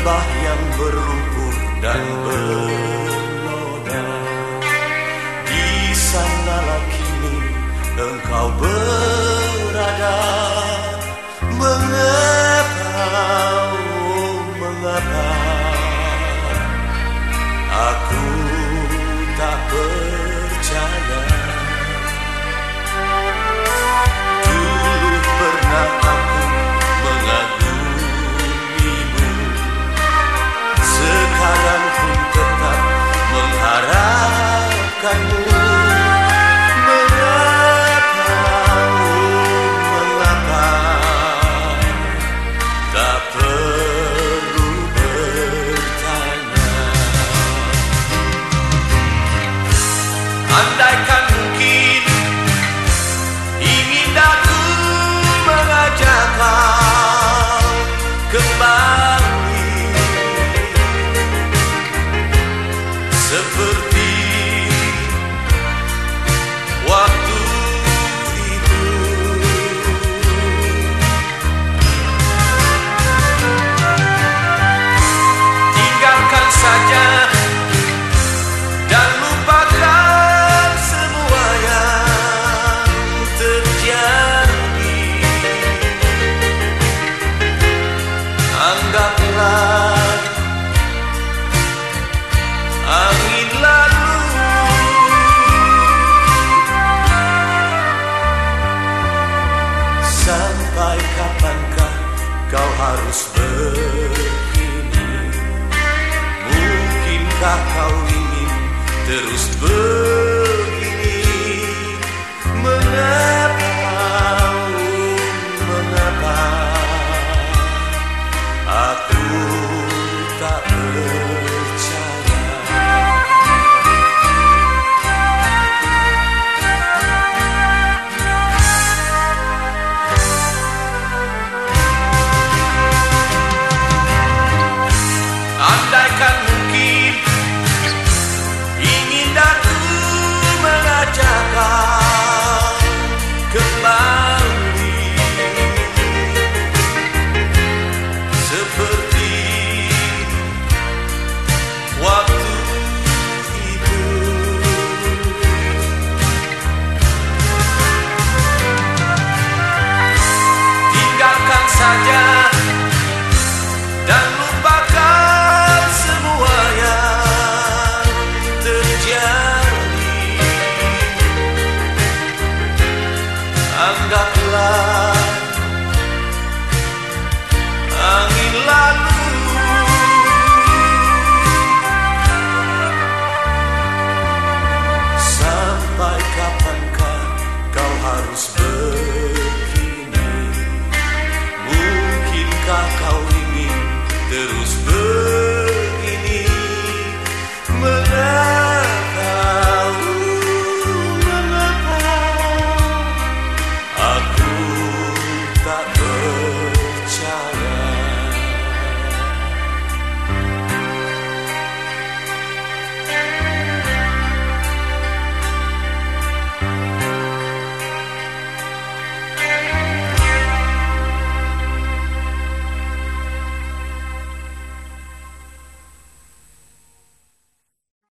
lembah yang berlumpur dan bernoda. Di sanalah kini engkau berada. Mengapa, oh mengapa? Anggaplah angin lalu. Sampai kapankah kau harus begini? Mungkinkah kau ingin terus ber Yeah. Apakah kau ingin terus ber